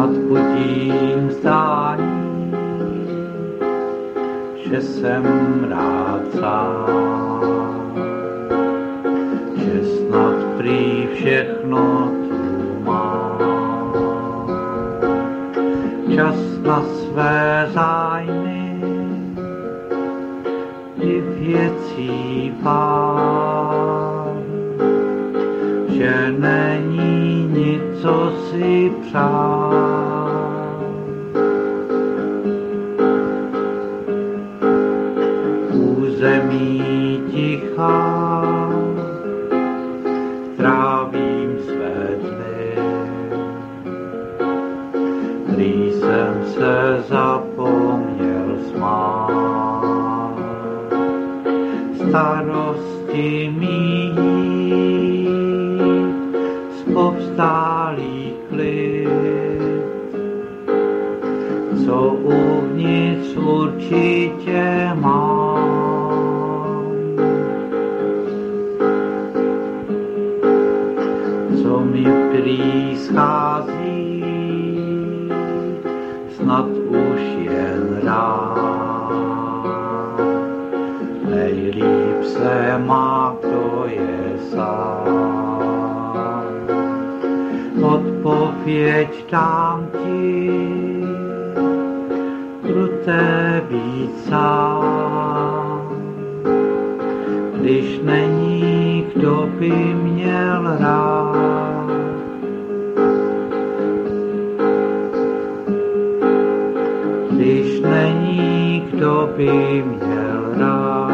nad potím zdání, že jsem rád sám, že snad prý všechno tu má. Čas na své zájmy i věcí pár že není nic, co si přát. Území tichá, trávím své dny. Jsem se zapomněl smát. Starosti mít, povstálý klid, co uvnitř určitě mám. Co mi prý schází, snad už jen rád. Nejlíp se má, kdo je sám. Odpověď dám ti, kruté být sám. Když není, kdo by měl rád. Když není, kdo by měl rád.